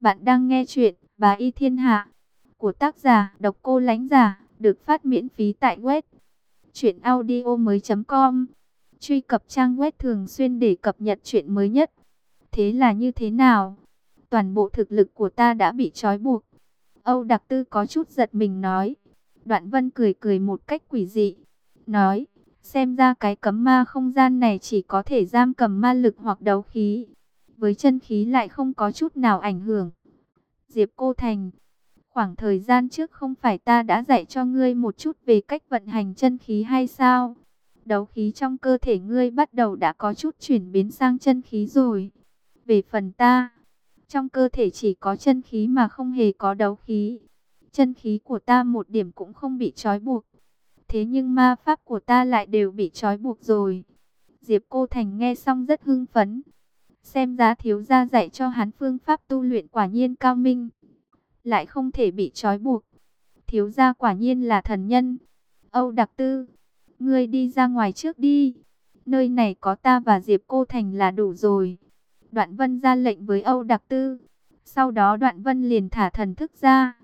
Bạn đang nghe chuyện Bà Y Thiên Hạ của tác giả Độc Cô Lánh Giả được phát miễn phí tại web mới .com. Truy cập trang web thường xuyên để cập nhật chuyện mới nhất. Thế là như thế nào? Toàn bộ thực lực của ta đã bị trói buộc. Âu Đặc Tư có chút giật mình nói. Đoạn Vân cười cười một cách quỷ dị, nói: Xem ra cái cấm ma không gian này chỉ có thể giam cầm ma lực hoặc đấu khí. Với chân khí lại không có chút nào ảnh hưởng. Diệp Cô Thành, khoảng thời gian trước không phải ta đã dạy cho ngươi một chút về cách vận hành chân khí hay sao? Đấu khí trong cơ thể ngươi bắt đầu đã có chút chuyển biến sang chân khí rồi. Về phần ta, trong cơ thể chỉ có chân khí mà không hề có đấu khí. Chân khí của ta một điểm cũng không bị trói buộc. Thế nhưng ma pháp của ta lại đều bị trói buộc rồi. Diệp Cô Thành nghe xong rất hưng phấn. Xem ra thiếu gia dạy cho hắn phương pháp tu luyện quả nhiên cao minh. Lại không thể bị trói buộc. Thiếu gia quả nhiên là thần nhân. Âu Đặc Tư, ngươi đi ra ngoài trước đi. Nơi này có ta và Diệp Cô Thành là đủ rồi. Đoạn Vân ra lệnh với Âu Đặc Tư. Sau đó Đoạn Vân liền thả thần thức ra.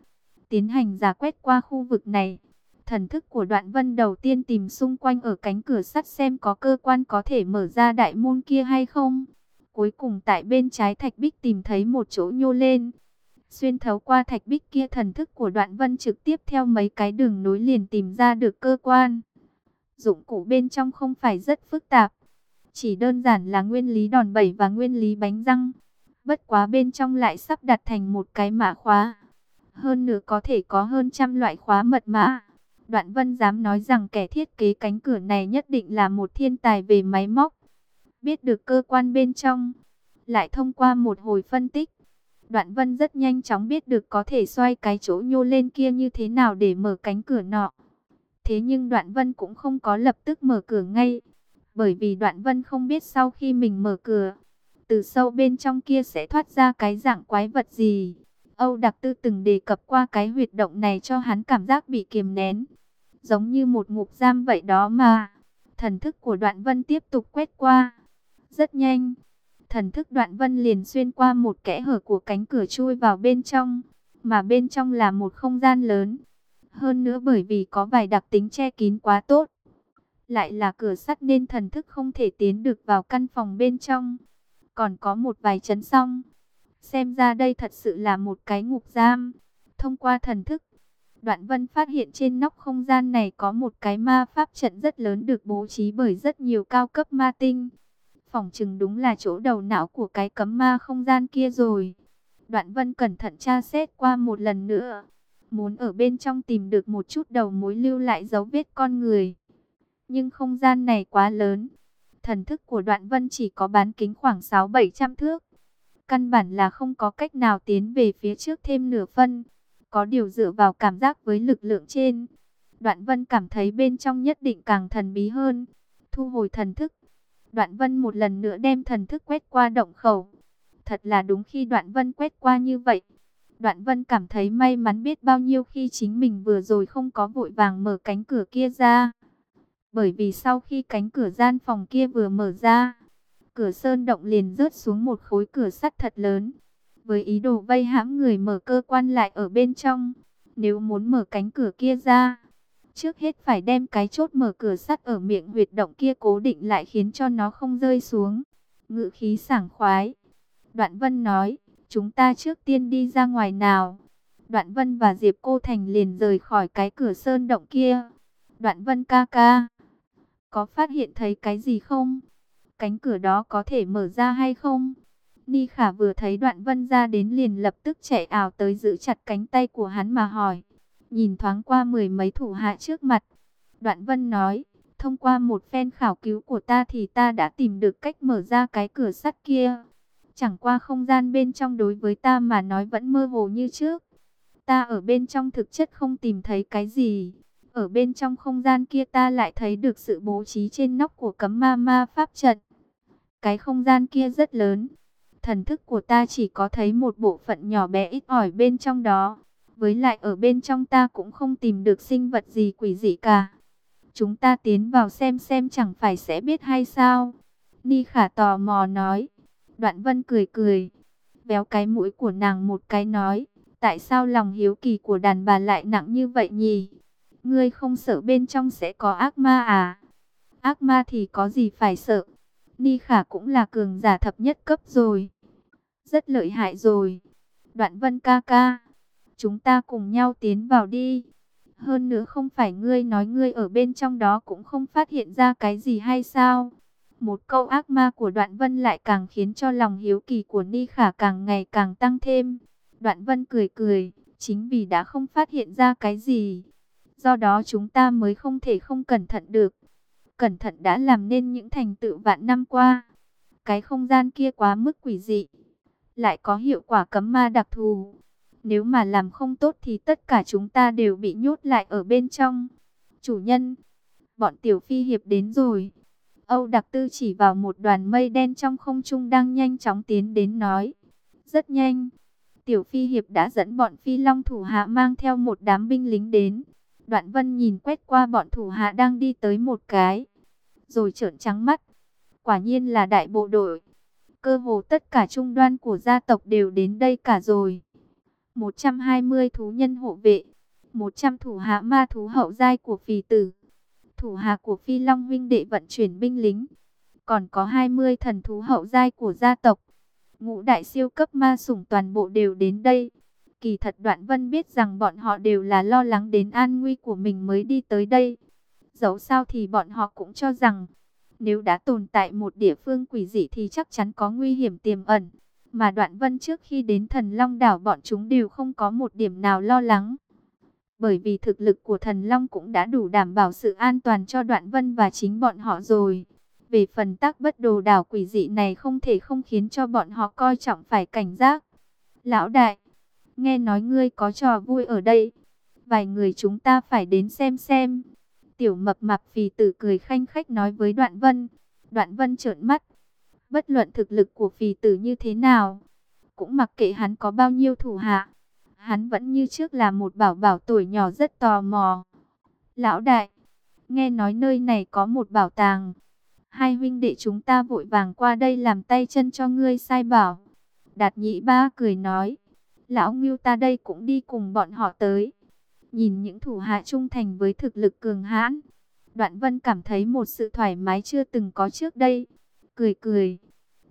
Tiến hành giả quét qua khu vực này. Thần thức của đoạn vân đầu tiên tìm xung quanh ở cánh cửa sắt xem có cơ quan có thể mở ra đại môn kia hay không. Cuối cùng tại bên trái thạch bích tìm thấy một chỗ nhô lên. Xuyên thấu qua thạch bích kia thần thức của đoạn vân trực tiếp theo mấy cái đường nối liền tìm ra được cơ quan. Dụng cụ bên trong không phải rất phức tạp. Chỉ đơn giản là nguyên lý đòn bẩy và nguyên lý bánh răng. Bất quá bên trong lại sắp đặt thành một cái mã khóa. Hơn nữa có thể có hơn trăm loại khóa mật mã. Đoạn Vân dám nói rằng kẻ thiết kế cánh cửa này nhất định là một thiên tài về máy móc. Biết được cơ quan bên trong, lại thông qua một hồi phân tích. Đoạn Vân rất nhanh chóng biết được có thể xoay cái chỗ nhô lên kia như thế nào để mở cánh cửa nọ. Thế nhưng Đoạn Vân cũng không có lập tức mở cửa ngay. Bởi vì Đoạn Vân không biết sau khi mình mở cửa, từ sâu bên trong kia sẽ thoát ra cái dạng quái vật gì. Âu Đặc Tư từng đề cập qua cái huyệt động này cho hắn cảm giác bị kiềm nén giống như một ngục giam vậy đó mà. Thần thức của đoạn vân tiếp tục quét qua. Rất nhanh, thần thức đoạn vân liền xuyên qua một kẽ hở của cánh cửa chui vào bên trong, mà bên trong là một không gian lớn. Hơn nữa bởi vì có vài đặc tính che kín quá tốt, lại là cửa sắt nên thần thức không thể tiến được vào căn phòng bên trong. Còn có một vài chấn song. Xem ra đây thật sự là một cái ngục giam. Thông qua thần thức, Đoạn Vân phát hiện trên nóc không gian này có một cái ma pháp trận rất lớn được bố trí bởi rất nhiều cao cấp ma tinh. Phòng chừng đúng là chỗ đầu não của cái cấm ma không gian kia rồi. Đoạn Vân cẩn thận tra xét qua một lần nữa. Muốn ở bên trong tìm được một chút đầu mối lưu lại dấu vết con người. Nhưng không gian này quá lớn. Thần thức của Đoạn Vân chỉ có bán kính khoảng 6-700 thước. Căn bản là không có cách nào tiến về phía trước thêm nửa phân. Có điều dựa vào cảm giác với lực lượng trên, Đoạn Vân cảm thấy bên trong nhất định càng thần bí hơn. Thu hồi thần thức, Đoạn Vân một lần nữa đem thần thức quét qua động khẩu. Thật là đúng khi Đoạn Vân quét qua như vậy. Đoạn Vân cảm thấy may mắn biết bao nhiêu khi chính mình vừa rồi không có vội vàng mở cánh cửa kia ra. Bởi vì sau khi cánh cửa gian phòng kia vừa mở ra, cửa sơn động liền rớt xuống một khối cửa sắt thật lớn với ý đồ vây hãm người mở cơ quan lại ở bên trong. Nếu muốn mở cánh cửa kia ra, trước hết phải đem cái chốt mở cửa sắt ở miệng huyệt động kia cố định lại khiến cho nó không rơi xuống. Ngự khí sảng khoái. Đoạn Vân nói, chúng ta trước tiên đi ra ngoài nào. Đoạn Vân và Diệp Cô Thành liền rời khỏi cái cửa sơn động kia. Đoạn Vân ca ca, có phát hiện thấy cái gì không? Cánh cửa đó có thể mở ra hay không? Ni Khả vừa thấy đoạn vân ra đến liền lập tức chạy ảo tới giữ chặt cánh tay của hắn mà hỏi. Nhìn thoáng qua mười mấy thủ hạ trước mặt. Đoạn vân nói, thông qua một phen khảo cứu của ta thì ta đã tìm được cách mở ra cái cửa sắt kia. Chẳng qua không gian bên trong đối với ta mà nói vẫn mơ hồ như trước. Ta ở bên trong thực chất không tìm thấy cái gì. Ở bên trong không gian kia ta lại thấy được sự bố trí trên nóc của cấm ma ma pháp trận. Cái không gian kia rất lớn thần thức của ta chỉ có thấy một bộ phận nhỏ bé ít ỏi bên trong đó. Với lại ở bên trong ta cũng không tìm được sinh vật gì quỷ dị cả. Chúng ta tiến vào xem xem chẳng phải sẽ biết hay sao. Ni khả tò mò nói. Đoạn vân cười cười. béo cái mũi của nàng một cái nói, tại sao lòng hiếu kỳ của đàn bà lại nặng như vậy nhỉ? Ngươi không sợ bên trong sẽ có ác ma à? Ác ma thì có gì phải sợ? Ni Khả cũng là cường giả thập nhất cấp rồi. Rất lợi hại rồi. Đoạn vân ca ca. Chúng ta cùng nhau tiến vào đi. Hơn nữa không phải ngươi nói ngươi ở bên trong đó cũng không phát hiện ra cái gì hay sao? Một câu ác ma của đoạn vân lại càng khiến cho lòng hiếu kỳ của Ni Khả càng ngày càng tăng thêm. Đoạn vân cười cười, chính vì đã không phát hiện ra cái gì. Do đó chúng ta mới không thể không cẩn thận được. Cẩn thận đã làm nên những thành tựu vạn năm qua. Cái không gian kia quá mức quỷ dị. Lại có hiệu quả cấm ma đặc thù. Nếu mà làm không tốt thì tất cả chúng ta đều bị nhốt lại ở bên trong. Chủ nhân, bọn tiểu phi hiệp đến rồi. Âu Đặc Tư chỉ vào một đoàn mây đen trong không trung đang nhanh chóng tiến đến nói. Rất nhanh, Tiểu Phi Hiệp đã dẫn bọn Phi Long thủ hạ mang theo một đám binh lính đến. Đoạn Vân nhìn quét qua bọn thủ hạ đang đi tới một cái, rồi trợn trắng mắt. Quả nhiên là đại bộ đội. Cơ hồ tất cả trung đoan của gia tộc đều đến đây cả rồi. 120 thú nhân hộ vệ, 100 thủ hạ ma thú hậu giai của phì tử, thủ hạ của Phi Long huynh đệ vận chuyển binh lính, còn có 20 thần thú hậu giai của gia tộc. Ngũ đại siêu cấp ma sủng toàn bộ đều đến đây. Kỳ thật Đoạn Vân biết rằng bọn họ đều là lo lắng đến an nguy của mình mới đi tới đây. Dẫu sao thì bọn họ cũng cho rằng, nếu đã tồn tại một địa phương quỷ dị thì chắc chắn có nguy hiểm tiềm ẩn. Mà Đoạn Vân trước khi đến thần Long đảo bọn chúng đều không có một điểm nào lo lắng. Bởi vì thực lực của thần Long cũng đã đủ đảm bảo sự an toàn cho Đoạn Vân và chính bọn họ rồi. Về phần tác bất đồ đảo quỷ dị này không thể không khiến cho bọn họ coi trọng phải cảnh giác. Lão đại, nghe nói ngươi có trò vui ở đây. Vài người chúng ta phải đến xem xem. Tiểu mập mạp phì tử cười khanh khách nói với Đoạn Vân. Đoạn Vân trợn mắt. Bất luận thực lực của phì tử như thế nào. Cũng mặc kệ hắn có bao nhiêu thủ hạ. Hắn vẫn như trước là một bảo bảo tuổi nhỏ rất tò mò. Lão đại, nghe nói nơi này có một bảo tàng. Hai huynh đệ chúng ta vội vàng qua đây làm tay chân cho ngươi sai bảo. Đạt nhị ba cười nói. Lão Ngưu ta đây cũng đi cùng bọn họ tới. Nhìn những thủ hạ trung thành với thực lực cường hãn. Đoạn vân cảm thấy một sự thoải mái chưa từng có trước đây. Cười cười.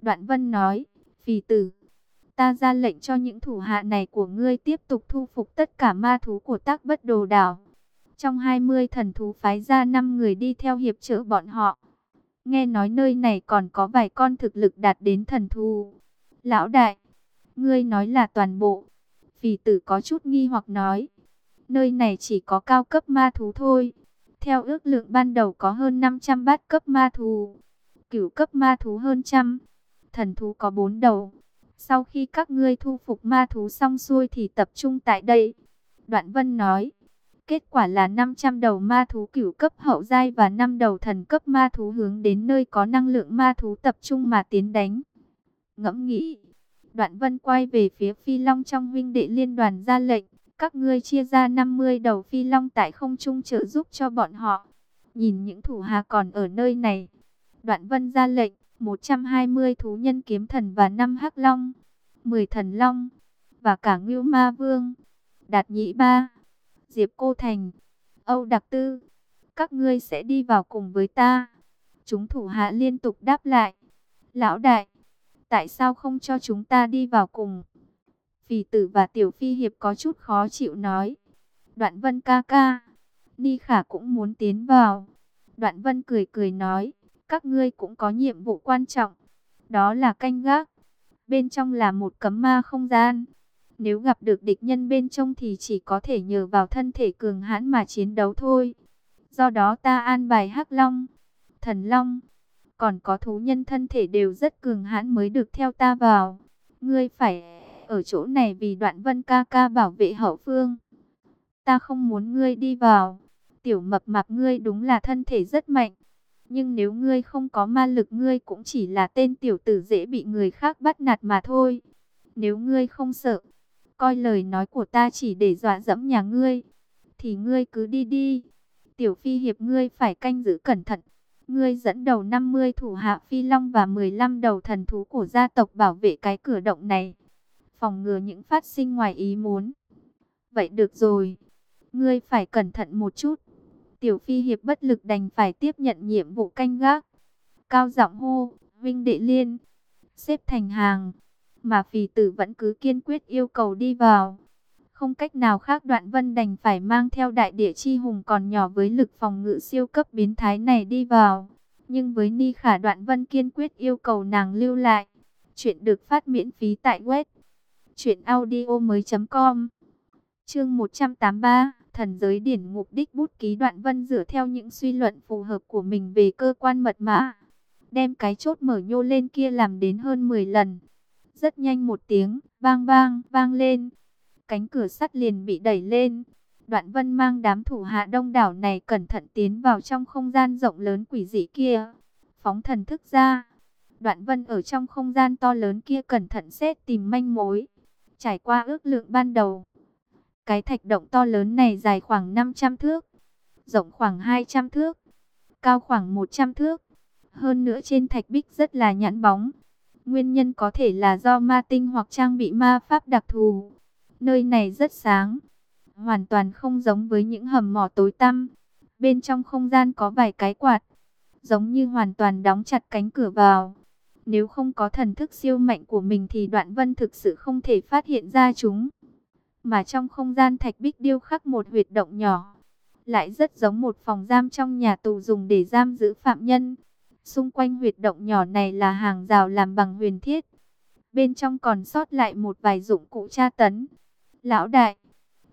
Đoạn vân nói. Phì tử. Ta ra lệnh cho những thủ hạ này của ngươi tiếp tục thu phục tất cả ma thú của tác bất đồ đảo. Trong 20 thần thú phái ra 5 người đi theo hiệp trợ bọn họ. Nghe nói nơi này còn có vài con thực lực đạt đến thần thú. Lão đại, ngươi nói là toàn bộ. Phì tử có chút nghi hoặc nói. Nơi này chỉ có cao cấp ma thú thôi. Theo ước lượng ban đầu có hơn 500 bát cấp ma thú. Cửu cấp ma thú hơn trăm. Thần thú có bốn đầu. Sau khi các ngươi thu phục ma thú xong xuôi thì tập trung tại đây. Đoạn Vân nói. Kết quả là 500 đầu ma thú cửu cấp hậu giai và 5 đầu thần cấp ma thú hướng đến nơi có năng lượng ma thú tập trung mà tiến đánh. Ngẫm nghĩ, Đoạn Vân quay về phía Phi Long trong huynh đệ liên đoàn ra lệnh, các ngươi chia ra 50 đầu Phi Long tại không trung trợ giúp cho bọn họ. Nhìn những thủ hà còn ở nơi này, Đoạn Vân ra lệnh, 120 thú nhân kiếm thần và 5 hắc long, 10 thần long và cả Ngưu Ma Vương. Đạt Nhĩ Ba Diệp Cô Thành, Âu Đặc Tư, các ngươi sẽ đi vào cùng với ta. Chúng thủ hạ liên tục đáp lại. Lão đại, tại sao không cho chúng ta đi vào cùng? Phì tử và Tiểu Phi Hiệp có chút khó chịu nói. Đoạn Vân ca ca, Ni Khả cũng muốn tiến vào. Đoạn Vân cười cười nói, các ngươi cũng có nhiệm vụ quan trọng. Đó là canh gác. Bên trong là một cấm ma không gian. Nếu gặp được địch nhân bên trong thì chỉ có thể nhờ vào thân thể cường hãn mà chiến đấu thôi. Do đó ta an bài hắc long, thần long, còn có thú nhân thân thể đều rất cường hãn mới được theo ta vào. Ngươi phải ở chỗ này vì đoạn vân ca ca bảo vệ hậu phương. Ta không muốn ngươi đi vào. Tiểu mập mạp ngươi đúng là thân thể rất mạnh. Nhưng nếu ngươi không có ma lực ngươi cũng chỉ là tên tiểu tử dễ bị người khác bắt nạt mà thôi. Nếu ngươi không sợ, coi lời nói của ta chỉ để dọa dẫm nhà ngươi, thì ngươi cứ đi đi. Tiểu phi hiệp ngươi phải canh giữ cẩn thận. Ngươi dẫn đầu 50 thủ hạ phi long và 15 đầu thần thú của gia tộc bảo vệ cái cửa động này. phòng ngừa những phát sinh ngoài ý muốn. Vậy được rồi, ngươi phải cẩn thận một chút. Tiểu Phi Hiệp bất lực đành phải tiếp nhận nhiệm vụ canh gác. Cao giọng hô, Vinh Đệ Liên, xếp thành hàng, mà phì tử vẫn cứ kiên quyết yêu cầu đi vào. Không cách nào khác đoạn vân đành phải mang theo đại địa chi hùng còn nhỏ với lực phòng ngự siêu cấp biến thái này đi vào. Nhưng với Ni Khả đoạn vân kiên quyết yêu cầu nàng lưu lại. Chuyện được phát miễn phí tại web. Chuyện audio mới com Chương 183 Thần giới điển mục đích bút ký đoạn vân dựa theo những suy luận phù hợp của mình về cơ quan mật mã. Đem cái chốt mở nhô lên kia làm đến hơn 10 lần. Rất nhanh một tiếng, bang bang, vang lên. Cánh cửa sắt liền bị đẩy lên. Đoạn vân mang đám thủ hạ đông đảo này cẩn thận tiến vào trong không gian rộng lớn quỷ dị kia. Phóng thần thức ra. Đoạn vân ở trong không gian to lớn kia cẩn thận xét tìm manh mối. Trải qua ước lượng ban đầu. Cái thạch động to lớn này dài khoảng 500 thước. Rộng khoảng 200 thước. Cao khoảng 100 thước. Hơn nữa trên thạch bích rất là nhẵn bóng. Nguyên nhân có thể là do ma tinh hoặc trang bị ma pháp đặc thù. Nơi này rất sáng, hoàn toàn không giống với những hầm mỏ tối tăm. Bên trong không gian có vài cái quạt, giống như hoàn toàn đóng chặt cánh cửa vào. Nếu không có thần thức siêu mạnh của mình thì đoạn vân thực sự không thể phát hiện ra chúng. Mà trong không gian thạch bích điêu khắc một huyệt động nhỏ, lại rất giống một phòng giam trong nhà tù dùng để giam giữ phạm nhân. Xung quanh huyệt động nhỏ này là hàng rào làm bằng huyền thiết. Bên trong còn sót lại một vài dụng cụ tra tấn. Lão đại,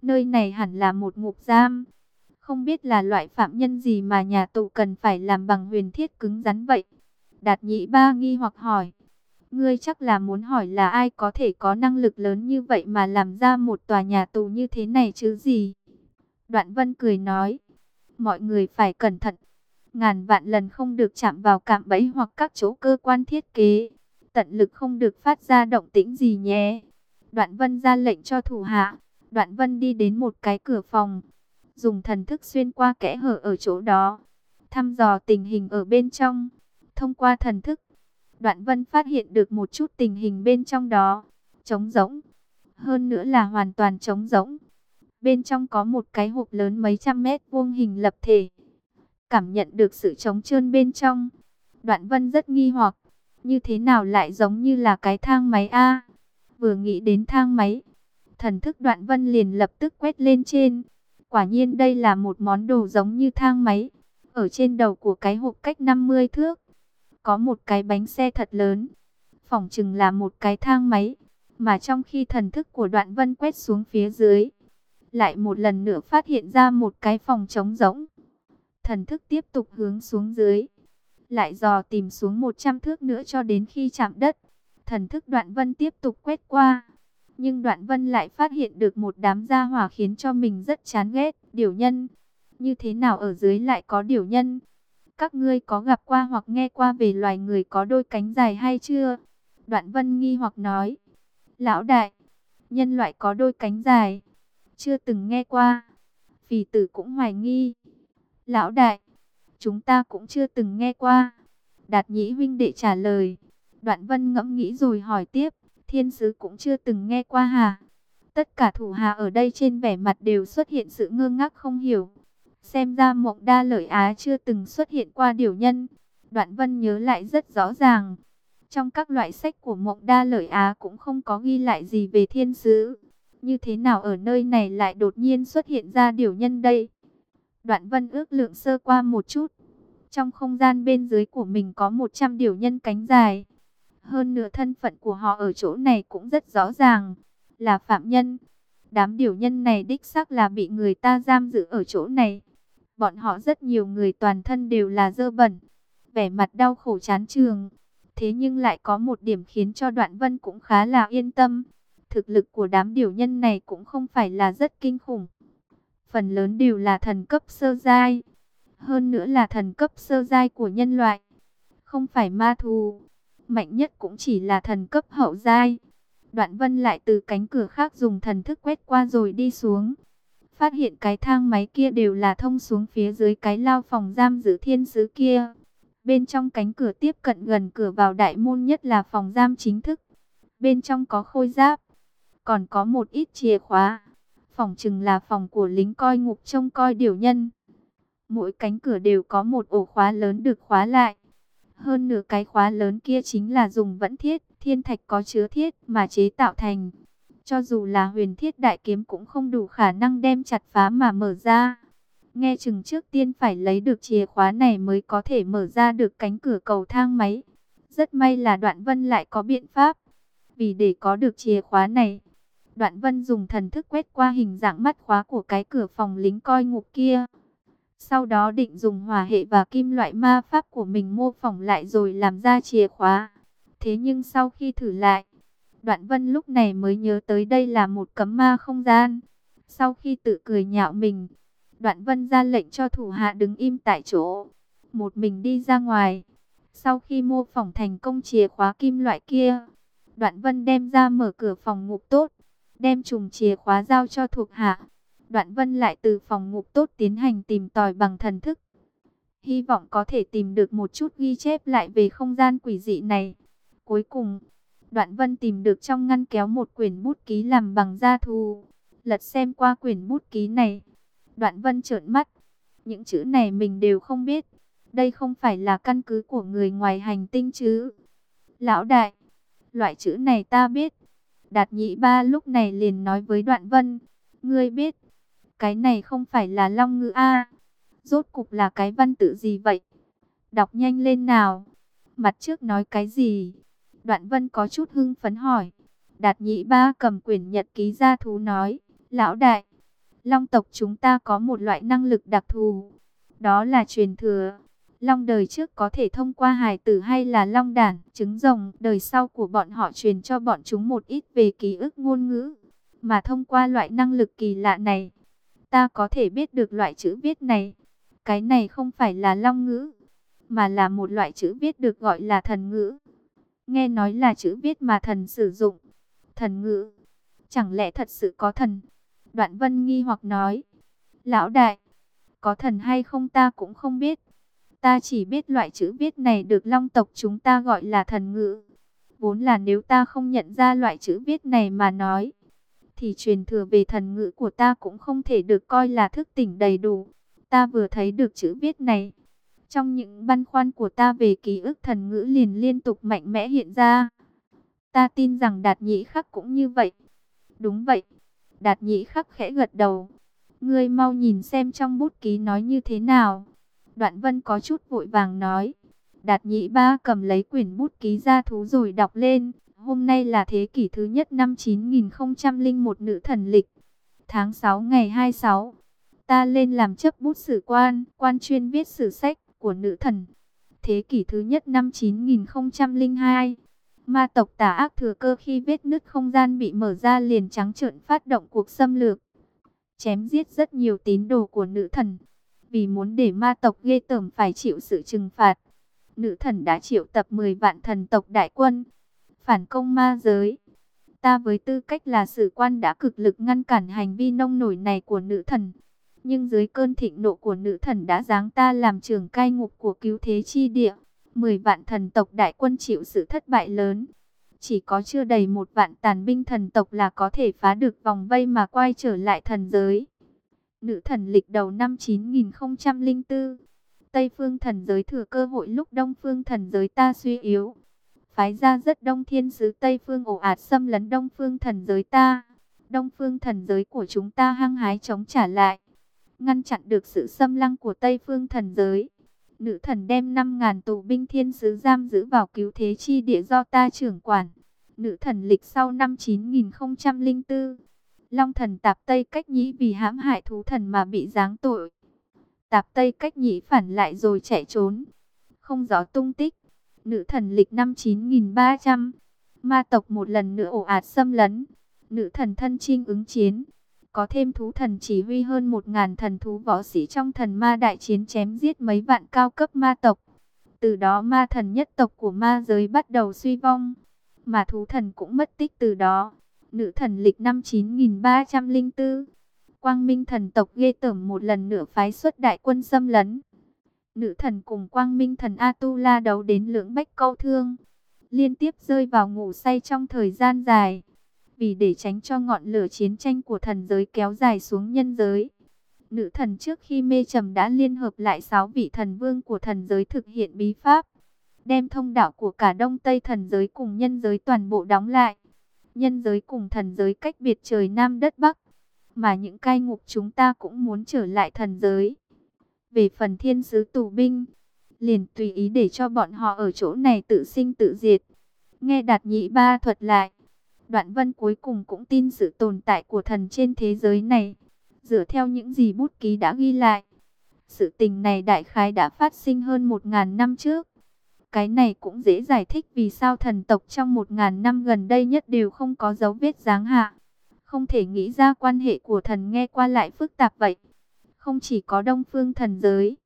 nơi này hẳn là một ngục giam. Không biết là loại phạm nhân gì mà nhà tù cần phải làm bằng huyền thiết cứng rắn vậy. Đạt nhị ba nghi hoặc hỏi. Ngươi chắc là muốn hỏi là ai có thể có năng lực lớn như vậy mà làm ra một tòa nhà tù như thế này chứ gì? Đoạn vân cười nói. Mọi người phải cẩn thận. Ngàn vạn lần không được chạm vào cạm bẫy hoặc các chỗ cơ quan thiết kế. Tận lực không được phát ra động tĩnh gì nhé. Đoạn vân ra lệnh cho thủ hạ. Đoạn vân đi đến một cái cửa phòng. Dùng thần thức xuyên qua kẽ hở ở chỗ đó. Thăm dò tình hình ở bên trong. Thông qua thần thức. Đoạn vân phát hiện được một chút tình hình bên trong đó. Trống rỗng. Hơn nữa là hoàn toàn trống rỗng. Bên trong có một cái hộp lớn mấy trăm mét vuông hình lập thể. Cảm nhận được sự trống trơn bên trong. Đoạn vân rất nghi hoặc. Như thế nào lại giống như là cái thang máy A. Vừa nghĩ đến thang máy, thần thức đoạn vân liền lập tức quét lên trên. Quả nhiên đây là một món đồ giống như thang máy. Ở trên đầu của cái hộp cách 50 thước, có một cái bánh xe thật lớn. Phỏng chừng là một cái thang máy. Mà trong khi thần thức của đoạn vân quét xuống phía dưới, lại một lần nữa phát hiện ra một cái phòng trống rỗng. Thần thức tiếp tục hướng xuống dưới, lại dò tìm xuống 100 thước nữa cho đến khi chạm đất. Thần thức đoạn vân tiếp tục quét qua. Nhưng đoạn vân lại phát hiện được một đám gia hỏa khiến cho mình rất chán ghét. Điều nhân. Như thế nào ở dưới lại có điều nhân? Các ngươi có gặp qua hoặc nghe qua về loài người có đôi cánh dài hay chưa? Đoạn vân nghi hoặc nói. Lão đại. Nhân loại có đôi cánh dài. Chưa từng nghe qua. Phì tử cũng hoài nghi. Lão đại. Chúng ta cũng chưa từng nghe qua. Đạt nhĩ huynh đệ trả lời. Đoạn vân ngẫm nghĩ rồi hỏi tiếp, thiên sứ cũng chưa từng nghe qua hà Tất cả thủ hạ ở đây trên vẻ mặt đều xuất hiện sự ngơ ngác không hiểu. Xem ra mộng đa lợi Á chưa từng xuất hiện qua điều nhân. Đoạn vân nhớ lại rất rõ ràng. Trong các loại sách của mộng đa lợi Á cũng không có ghi lại gì về thiên sứ. Như thế nào ở nơi này lại đột nhiên xuất hiện ra điều nhân đây? Đoạn vân ước lượng sơ qua một chút. Trong không gian bên dưới của mình có 100 điều nhân cánh dài. Hơn nữa thân phận của họ ở chỗ này cũng rất rõ ràng, là phạm nhân. Đám điều nhân này đích xác là bị người ta giam giữ ở chỗ này. Bọn họ rất nhiều người toàn thân đều là dơ bẩn, vẻ mặt đau khổ chán trường. Thế nhưng lại có một điểm khiến cho đoạn vân cũng khá là yên tâm. Thực lực của đám điều nhân này cũng không phải là rất kinh khủng. Phần lớn đều là thần cấp sơ giai. Hơn nữa là thần cấp sơ giai của nhân loại. Không phải ma thù mạnh nhất cũng chỉ là thần cấp hậu giai. Đoạn vân lại từ cánh cửa khác dùng thần thức quét qua rồi đi xuống. Phát hiện cái thang máy kia đều là thông xuống phía dưới cái lao phòng giam giữ thiên sứ kia. Bên trong cánh cửa tiếp cận gần cửa vào đại môn nhất là phòng giam chính thức. Bên trong có khôi giáp, còn có một ít chìa khóa. Phòng chừng là phòng của lính coi ngục trông coi điều nhân. Mỗi cánh cửa đều có một ổ khóa lớn được khóa lại. Hơn nửa cái khóa lớn kia chính là dùng vẫn thiết, thiên thạch có chứa thiết mà chế tạo thành. Cho dù là huyền thiết đại kiếm cũng không đủ khả năng đem chặt phá mà mở ra. Nghe chừng trước tiên phải lấy được chìa khóa này mới có thể mở ra được cánh cửa cầu thang máy. Rất may là đoạn vân lại có biện pháp. Vì để có được chìa khóa này, đoạn vân dùng thần thức quét qua hình dạng mắt khóa của cái cửa phòng lính coi ngục kia. Sau đó định dùng hỏa hệ và kim loại ma pháp của mình mô phỏng lại rồi làm ra chìa khóa. Thế nhưng sau khi thử lại, Đoạn Vân lúc này mới nhớ tới đây là một cấm ma không gian. Sau khi tự cười nhạo mình, Đoạn Vân ra lệnh cho thủ hạ đứng im tại chỗ, một mình đi ra ngoài. Sau khi mô phỏng thành công chìa khóa kim loại kia, Đoạn Vân đem ra mở cửa phòng ngục tốt, đem trùng chìa khóa giao cho thuộc hạ. Đoạn Vân lại từ phòng ngục tốt tiến hành tìm tòi bằng thần thức. Hy vọng có thể tìm được một chút ghi chép lại về không gian quỷ dị này. Cuối cùng, Đoạn Vân tìm được trong ngăn kéo một quyển bút ký làm bằng da thú. Lật xem qua quyển bút ký này. Đoạn Vân trợn mắt. Những chữ này mình đều không biết. Đây không phải là căn cứ của người ngoài hành tinh chứ. Lão đại, loại chữ này ta biết. Đạt nhị ba lúc này liền nói với Đoạn Vân. Ngươi biết, cái này không phải là long ngữ A. Rốt cục là cái văn tự gì vậy? Đọc nhanh lên nào. Mặt trước nói cái gì? Đoạn vân có chút hưng phấn hỏi. Đạt nhị ba cầm quyển nhật ký ra thú nói. Lão đại, long tộc chúng ta có một loại năng lực đặc thù. Đó là truyền thừa. Long đời trước có thể thông qua hài tử hay là long đản, trứng rồng, đời sau của bọn họ truyền cho bọn chúng một ít về ký ức ngôn ngữ. Mà thông qua loại năng lực kỳ lạ này, ta có thể biết được loại chữ viết này. Cái này không phải là long ngữ, mà là một loại chữ viết được gọi là thần ngữ. Nghe nói là chữ viết mà thần sử dụng. Thần ngữ. Chẳng lẽ thật sự có thần? Đoạn vân nghi hoặc nói. Lão đại. Có thần hay không ta cũng không biết. Ta chỉ biết loại chữ viết này được long tộc chúng ta gọi là thần ngữ. Vốn là nếu ta không nhận ra loại chữ viết này mà nói. Thì truyền thừa về thần ngữ của ta cũng không thể được coi là thức tỉnh đầy đủ. Ta vừa thấy được chữ viết này trong những băn khoăn của ta về ký ức thần ngữ liền liên tục mạnh mẽ hiện ra. Ta tin rằng đạt nhĩ khắc cũng như vậy. Đúng vậy. Đạt nhĩ khắc khẽ gật đầu. Ngươi mau nhìn xem trong bút ký nói như thế nào. Đoạn vân có chút vội vàng nói. Đạt nhĩ ba cầm lấy quyển bút ký ra thú rồi đọc lên. Hôm nay là thế kỷ thứ nhất năm 9001 nữ thần lịch. Tháng 6 ngày 26. Ta lên làm chấp bút sử quan, quan chuyên viết sử sách của nữ thần. Thế kỷ thứ nhất năm 9002, ma tộc tà ác thừa cơ khi vết nứt không gian bị mở ra liền trắng trợn phát động cuộc xâm lược. Chém giết rất nhiều tín đồ của nữ thần. Vì muốn để ma tộc ghê tởm phải chịu sự trừng phạt. Nữ thần đã triệu tập 10 vạn thần tộc đại quân. Phản công ma giới. Ta với tư cách là sử quan đã cực lực ngăn cản hành vi nông nổi này của nữ thần. Nhưng dưới cơn thịnh nộ của nữ thần đã giáng ta làm trường cai ngục của cứu thế chi địa. Mười vạn thần tộc đại quân chịu sự thất bại lớn. Chỉ có chưa đầy một vạn tàn binh thần tộc là có thể phá được vòng vây mà quay trở lại thần giới. Nữ thần lịch đầu năm 9004. Tây phương thần giới thừa cơ hội lúc đông phương thần giới ta suy yếu. Phái ra rất đông thiên sứ Tây phương ổ ạt xâm lấn đông phương thần giới ta. Đông phương thần giới của chúng ta hăng hái chống trả lại ngăn chặn được sự xâm lăng của Tây phương thần giới. Nữ thần đem 5.000 tù binh thiên sứ giam giữ vào cứu thế chi địa do ta trưởng quản. Nữ thần lịch sau năm 9004. Long thần tạp Tây cách nhĩ vì hãm hại thú thần mà bị giáng tội. Tạp Tây cách nhĩ phản lại rồi chạy trốn. Không rõ tung tích. Nữ thần lịch năm 9300. Ma tộc một lần nữa ổ ạt xâm lấn. Nữ thần thân chinh ứng chiến có thêm thú thần chỉ huy hơn một ngàn thần thú võ sĩ trong thần ma đại chiến chém giết mấy vạn cao cấp ma tộc. Từ đó ma thần nhất tộc của ma giới bắt đầu suy vong, mà thú thần cũng mất tích từ đó. Nữ thần lịch năm 9304, quang minh thần tộc ghê tởm một lần nữa phái xuất đại quân xâm lấn. Nữ thần cùng quang minh thần Atula đấu đến lưỡng bách câu thương, liên tiếp rơi vào ngủ say trong thời gian dài vì để tránh cho ngọn lửa chiến tranh của thần giới kéo dài xuống nhân giới. Nữ thần trước khi mê trầm đã liên hợp lại sáu vị thần vương của thần giới thực hiện bí pháp, đem thông đạo của cả Đông Tây thần giới cùng nhân giới toàn bộ đóng lại. Nhân giới cùng thần giới cách biệt trời Nam đất Bắc, mà những cai ngục chúng ta cũng muốn trở lại thần giới. Về phần thiên sứ tù binh, liền tùy ý để cho bọn họ ở chỗ này tự sinh tự diệt. Nghe đạt nhị ba thuật lại, đoạn vân cuối cùng cũng tin sự tồn tại của thần trên thế giới này. Dựa theo những gì bút ký đã ghi lại, sự tình này đại khái đã phát sinh hơn một ngàn năm trước. Cái này cũng dễ giải thích vì sao thần tộc trong một ngàn năm gần đây nhất đều không có dấu vết giáng hạ. Không thể nghĩ ra quan hệ của thần nghe qua lại phức tạp vậy. Không chỉ có đông phương thần giới,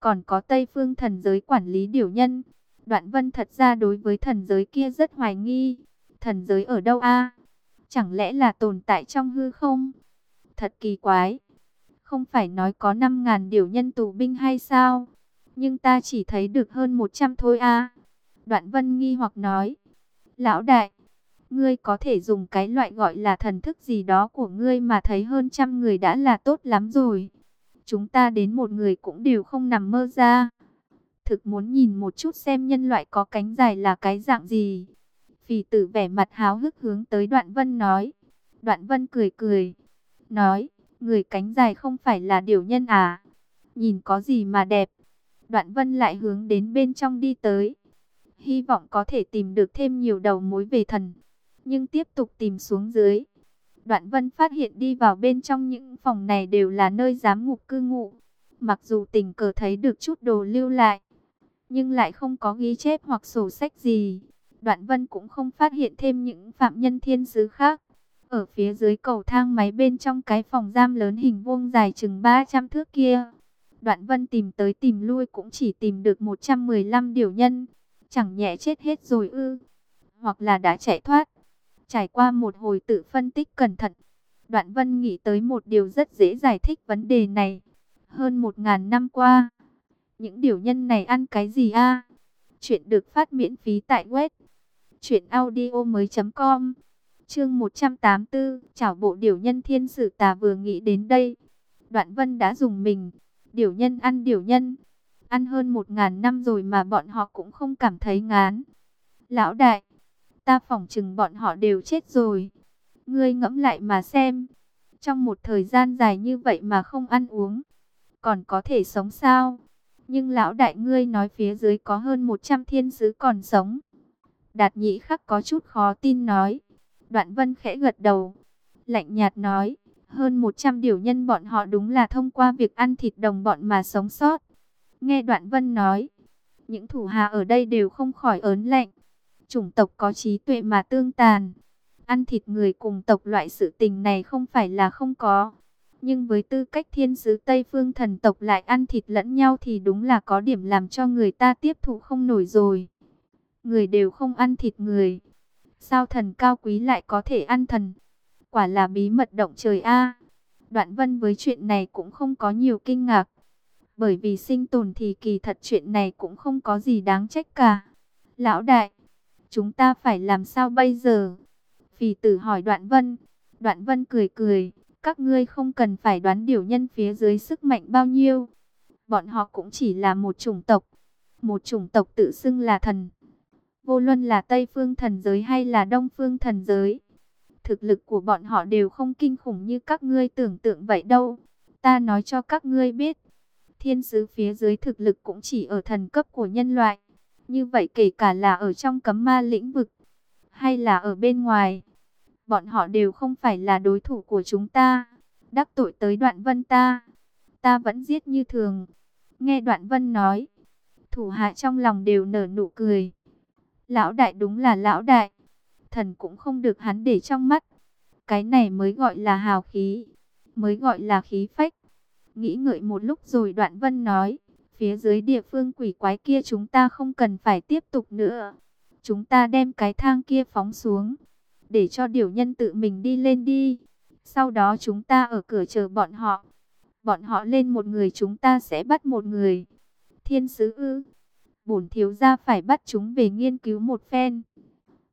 còn có tây phương thần giới quản lý điều nhân. Đoạn vân thật ra đối với thần giới kia rất hoài nghi. Thần giới ở đâu a? Chẳng lẽ là tồn tại trong hư không? Thật kỳ quái. Không phải nói có 5.000 điều nhân tù binh hay sao? Nhưng ta chỉ thấy được hơn 100 thôi a. Đoạn vân nghi hoặc nói. Lão đại, ngươi có thể dùng cái loại gọi là thần thức gì đó của ngươi mà thấy hơn trăm người đã là tốt lắm rồi. Chúng ta đến một người cũng đều không nằm mơ ra. Thực muốn nhìn một chút xem nhân loại có cánh dài là cái dạng gì. Phì tử vẻ mặt háo hức hướng tới đoạn vân nói. Đoạn vân cười cười. Nói, người cánh dài không phải là điều nhân à. Nhìn có gì mà đẹp. Đoạn vân lại hướng đến bên trong đi tới. Hy vọng có thể tìm được thêm nhiều đầu mối về thần. Nhưng tiếp tục tìm xuống dưới. Đoạn vân phát hiện đi vào bên trong những phòng này đều là nơi giám ngục cư ngụ. Mặc dù tình cờ thấy được chút đồ lưu lại. Nhưng lại không có ghi chép hoặc sổ sách gì. Đoạn vân cũng không phát hiện thêm những phạm nhân thiên sứ khác. Ở phía dưới cầu thang máy bên trong cái phòng giam lớn hình vuông dài chừng 300 thước kia Đoạn vân tìm tới tìm lui cũng chỉ tìm được 115 điều nhân. Chẳng nhẹ chết hết rồi ư. Hoặc là đã chạy thoát. Trải qua một hồi tự phân tích cẩn thận. Đoạn vân nghĩ tới một điều rất dễ giải thích vấn đề này. Hơn một ngàn năm qua. Những điều nhân này ăn cái gì a? Chuyện được phát miễn phí tại web. Chuyện audio mới com. Chương 184. Chảo bộ điều nhân thiên sử tà vừa nghĩ đến đây. Đoạn vân đã dùng mình Điều nhân ăn điều nhân. Ăn hơn một ngàn năm rồi mà bọn họ cũng không cảm thấy ngán. Lão đại, ta phỏng chừng bọn họ đều chết rồi. Ngươi ngẫm lại mà xem. Trong một thời gian dài như vậy mà không ăn uống. Còn có thể sống sao? Nhưng lão đại ngươi nói phía dưới có hơn 100 thiên sứ còn sống. Đạt nhĩ khắc có chút khó tin nói. Đoạn vân khẽ gật đầu. Lạnh nhạt nói. Hơn 100 điều nhân bọn họ đúng là thông qua việc ăn thịt đồng bọn mà sống sót. Nghe Đoạn Vân nói, những thủ hà ở đây đều không khỏi ớn lạnh. Chủng tộc có trí tuệ mà tương tàn. Ăn thịt người cùng tộc loại sự tình này không phải là không có. Nhưng với tư cách thiên sứ Tây Phương thần tộc lại ăn thịt lẫn nhau thì đúng là có điểm làm cho người ta tiếp thụ không nổi rồi. Người đều không ăn thịt người. Sao thần cao quý lại có thể ăn thần? Quả là bí mật động trời a. Đoạn vân với chuyện này cũng không có nhiều kinh ngạc. Bởi vì sinh tồn thì kỳ thật chuyện này cũng không có gì đáng trách cả. Lão đại, chúng ta phải làm sao bây giờ? Phì tử hỏi đoạn vân. Đoạn vân cười cười. Các ngươi không cần phải đoán điều nhân phía dưới sức mạnh bao nhiêu. Bọn họ cũng chỉ là một chủng tộc. Một chủng tộc tự xưng là thần. Vô luân là Tây phương thần giới hay là Đông phương thần giới Thực lực của bọn họ đều không kinh khủng như các ngươi tưởng tượng vậy đâu. Ta nói cho các ngươi biết, thiên sứ phía dưới thực lực cũng chỉ ở thần cấp của nhân loại. Như vậy kể cả là ở trong cấm ma lĩnh vực, hay là ở bên ngoài, bọn họ đều không phải là đối thủ của chúng ta. Đắc tội tới đoạn vân ta, ta vẫn giết như thường. Nghe đoạn vân nói, thủ hạ trong lòng đều nở nụ cười. Lão đại đúng là lão đại thần cũng không được hắn để trong mắt. Cái này mới gọi là hào khí, mới gọi là khí phách. Nghĩ ngợi một lúc rồi đoạn vân nói, phía dưới địa phương quỷ quái kia chúng ta không cần phải tiếp tục nữa. Chúng ta đem cái thang kia phóng xuống, để cho điều nhân tự mình đi lên đi. Sau đó chúng ta ở cửa chờ bọn họ. Bọn họ lên một người chúng ta sẽ bắt một người. Thiên sứ ư, bổn thiếu gia phải bắt chúng về nghiên cứu một phen.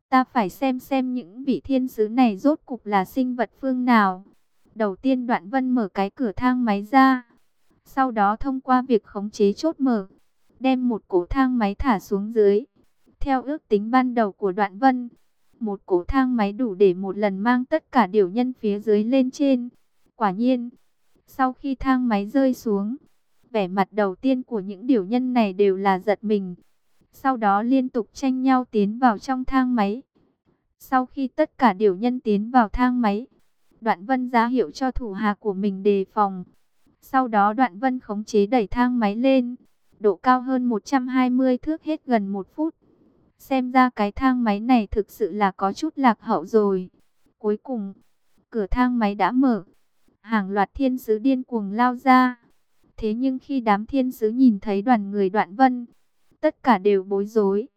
Ta phải xem xem những vị thiên sứ này rốt cục là sinh vật phương nào. Đầu tiên đoạn vân mở cái cửa thang máy ra. Sau đó thông qua việc khống chế chốt mở, đem một cổ thang máy thả xuống dưới. Theo ước tính ban đầu của đoạn vân, một cổ thang máy đủ để một lần mang tất cả điều nhân phía dưới lên trên. Quả nhiên, sau khi thang máy rơi xuống, vẻ mặt đầu tiên của những điều nhân này đều là giật mình. Sau đó liên tục tranh nhau tiến vào trong thang máy. Sau khi tất cả điều nhân tiến vào thang máy, Đoạn Vân ra hiệu cho thủ hạ của mình đề phòng. Sau đó Đoạn Vân khống chế đẩy thang máy lên, độ cao hơn 120 thước hết gần một phút. Xem ra cái thang máy này thực sự là có chút lạc hậu rồi. Cuối cùng, cửa thang máy đã mở. Hàng loạt thiên sứ điên cuồng lao ra. Thế nhưng khi đám thiên sứ nhìn thấy đoàn người đoạn vân, tất cả đều bối rối.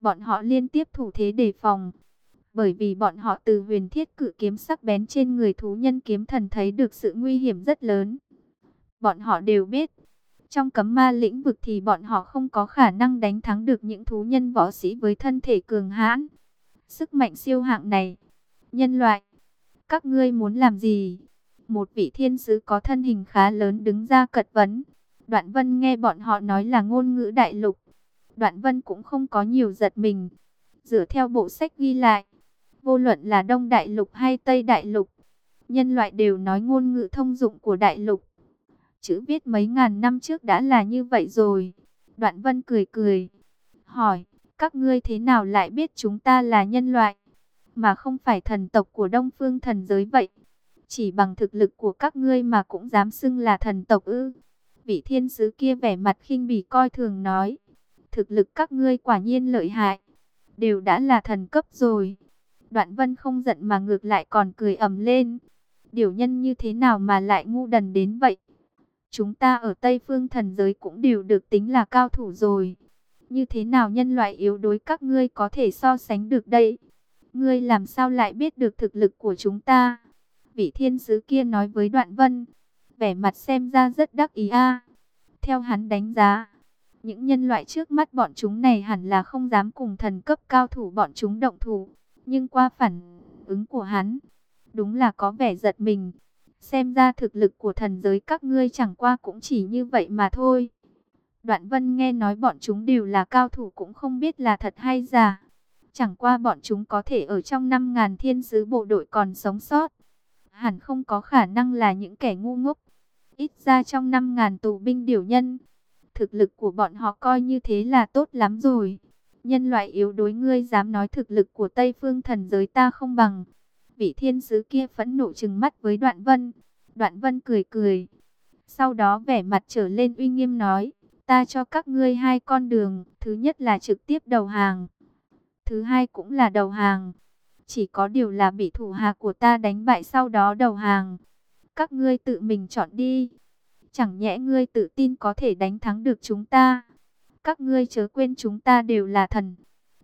Bọn họ liên tiếp thủ thế đề phòng. Bởi vì bọn họ từ huyền thiết cự kiếm sắc bén trên người thú nhân kiếm thần thấy được sự nguy hiểm rất lớn. Bọn họ đều biết, trong cấm ma lĩnh vực thì bọn họ không có khả năng đánh thắng được những thú nhân võ sĩ với thân thể cường hãn. Sức mạnh siêu hạng này, nhân loại, các ngươi muốn làm gì? Một vị thiên sứ có thân hình khá lớn đứng ra cật vấn. Đoạn vân nghe bọn họ nói là ngôn ngữ đại lục. Đoạn vân cũng không có nhiều giật mình. Dựa theo bộ sách ghi lại, vô luận là Đông Đại Lục hay Tây Đại Lục, nhân loại đều nói ngôn ngữ thông dụng của Đại Lục. Chữ viết mấy ngàn năm trước đã là như vậy rồi. Đoạn Vân cười cười, hỏi, các ngươi thế nào lại biết chúng ta là nhân loại, mà không phải thần tộc của Đông Phương thần giới vậy? Chỉ bằng thực lực của các ngươi mà cũng dám xưng là thần tộc ư? Vị thiên sứ kia vẻ mặt khinh bỉ coi thường nói, thực lực các ngươi quả nhiên lợi hại, đều đã là thần cấp rồi. Đoạn Vân không giận mà ngược lại còn cười ầm lên. Điều nhân như thế nào mà lại ngu đần đến vậy? Chúng ta ở Tây Phương thần giới cũng đều được tính là cao thủ rồi. Như thế nào nhân loại yếu đối các ngươi có thể so sánh được đây? Ngươi làm sao lại biết được thực lực của chúng ta? Vị thiên sứ kia nói với Đoạn Vân. Vẻ mặt xem ra rất đắc ý a. Theo hắn đánh giá, những nhân loại trước mắt bọn chúng này hẳn là không dám cùng thần cấp cao thủ bọn chúng động thủ. Nhưng qua phản ứng của hắn, đúng là có vẻ giật mình. Xem ra thực lực của thần giới các ngươi chẳng qua cũng chỉ như vậy mà thôi. Đoạn vân nghe nói bọn chúng đều là cao thủ cũng không biết là thật hay giả. Chẳng qua bọn chúng có thể ở trong 5.000 thiên sứ bộ đội còn sống sót. Hẳn không có khả năng là những kẻ ngu ngốc. Ít ra trong 5.000 tù binh điều nhân. Thực lực của bọn họ coi như thế là tốt lắm rồi. Nhân loại yếu đối ngươi dám nói thực lực của Tây Phương thần giới ta không bằng. Vị thiên sứ kia phẫn nộ trừng mắt với đoạn vân. Đoạn vân cười cười. Sau đó vẻ mặt trở lên uy nghiêm nói. Ta cho các ngươi hai con đường. Thứ nhất là trực tiếp đầu hàng. Thứ hai cũng là đầu hàng. Chỉ có điều là bị thủ hạ của ta đánh bại sau đó đầu hàng. Các ngươi tự mình chọn đi. Chẳng nhẽ ngươi tự tin có thể đánh thắng được chúng ta. Các ngươi chớ quên chúng ta đều là thần.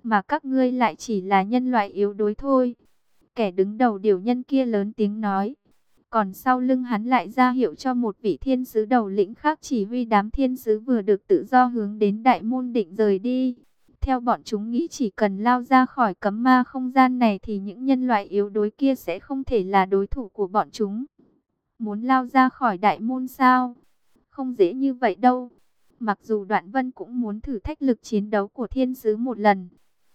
Mà các ngươi lại chỉ là nhân loại yếu đuối thôi. Kẻ đứng đầu điều nhân kia lớn tiếng nói. Còn sau lưng hắn lại ra hiệu cho một vị thiên sứ đầu lĩnh khác chỉ huy đám thiên sứ vừa được tự do hướng đến đại môn định rời đi. Theo bọn chúng nghĩ chỉ cần lao ra khỏi cấm ma không gian này thì những nhân loại yếu đuối kia sẽ không thể là đối thủ của bọn chúng. Muốn lao ra khỏi đại môn sao? Không dễ như vậy đâu. Mặc dù Đoạn Vân cũng muốn thử thách lực chiến đấu của thiên sứ một lần,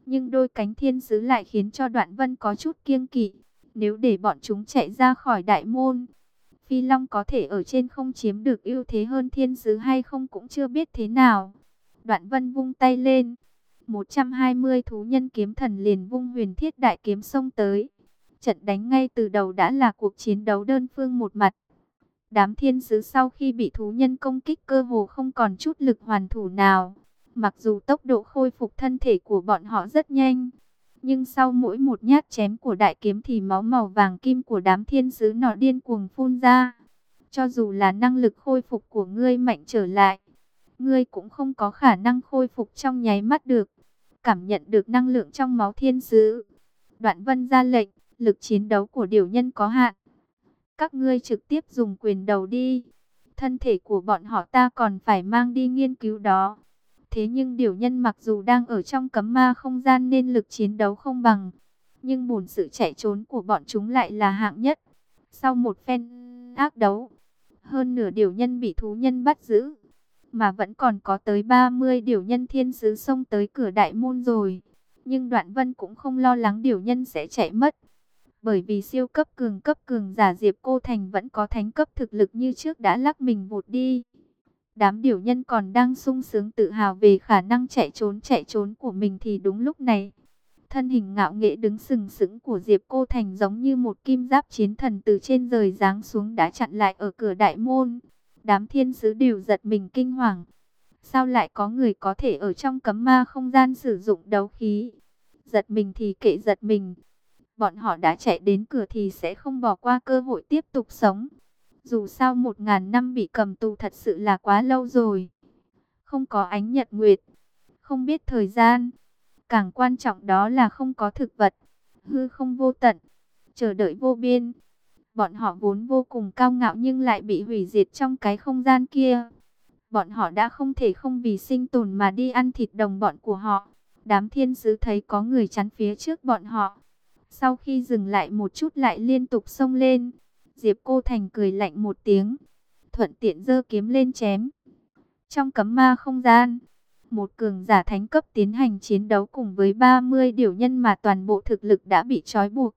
nhưng đôi cánh thiên sứ lại khiến cho Đoạn Vân có chút kiêng kỵ. Nếu để bọn chúng chạy ra khỏi đại môn, Phi Long có thể ở trên không chiếm được ưu thế hơn thiên sứ hay không cũng chưa biết thế nào. Đoạn Vân vung tay lên, 120 thú nhân kiếm thần liền vung huyền thiết đại kiếm xông tới. Trận đánh ngay từ đầu đã là cuộc chiến đấu đơn phương một mặt. Đám thiên sứ sau khi bị thú nhân công kích cơ hồ không còn chút lực hoàn thủ nào. Mặc dù tốc độ khôi phục thân thể của bọn họ rất nhanh, nhưng sau mỗi một nhát chém của đại kiếm thì máu màu vàng kim của đám thiên sứ nọ điên cuồng phun ra. Cho dù là năng lực khôi phục của ngươi mạnh trở lại, ngươi cũng không có khả năng khôi phục trong nháy mắt được. Cảm nhận được năng lượng trong máu thiên sứ. Đoạn vân ra lệnh, lực chiến đấu của điều nhân có hạn các ngươi trực tiếp dùng quyền đầu đi. Thân thể của bọn họ ta còn phải mang đi nghiên cứu đó. Thế nhưng điều nhân mặc dù đang ở trong cấm ma không gian nên lực chiến đấu không bằng. Nhưng bùn sự chạy trốn của bọn chúng lại là hạng nhất. Sau một phen ác đấu, hơn nửa điều nhân bị thú nhân bắt giữ. Mà vẫn còn có tới 30 điều nhân thiên sứ xông tới cửa đại môn rồi. Nhưng đoạn vân cũng không lo lắng điều nhân sẽ chạy mất. Bởi vì siêu cấp cường cấp cường giả Diệp Cô Thành vẫn có thánh cấp thực lực như trước đã lắc mình vụt đi. Đám điều nhân còn đang sung sướng tự hào về khả năng chạy trốn chạy trốn của mình thì đúng lúc này. Thân hình ngạo nghệ đứng sừng sững của Diệp Cô Thành giống như một kim giáp chiến thần từ trên rời giáng xuống đã chặn lại ở cửa đại môn. Đám thiên sứ đều giật mình kinh hoàng. Sao lại có người có thể ở trong cấm ma không gian sử dụng đấu khí? Giật mình thì kệ giật mình. Bọn họ đã chạy đến cửa thì sẽ không bỏ qua cơ hội tiếp tục sống. Dù sao một ngàn năm bị cầm tù thật sự là quá lâu rồi. Không có ánh nhật nguyệt. Không biết thời gian. Càng quan trọng đó là không có thực vật. Hư không vô tận. Chờ đợi vô biên. Bọn họ vốn vô cùng cao ngạo nhưng lại bị hủy diệt trong cái không gian kia. Bọn họ đã không thể không vì sinh tồn mà đi ăn thịt đồng bọn của họ. Đám thiên sứ thấy có người chắn phía trước bọn họ. Sau khi dừng lại một chút lại liên tục xông lên. Diệp Cô Thành cười lạnh một tiếng. Thuận tiện giơ kiếm lên chém. Trong cấm ma không gian. Một cường giả thánh cấp tiến hành chiến đấu cùng với 30 điều nhân mà toàn bộ thực lực đã bị trói buộc.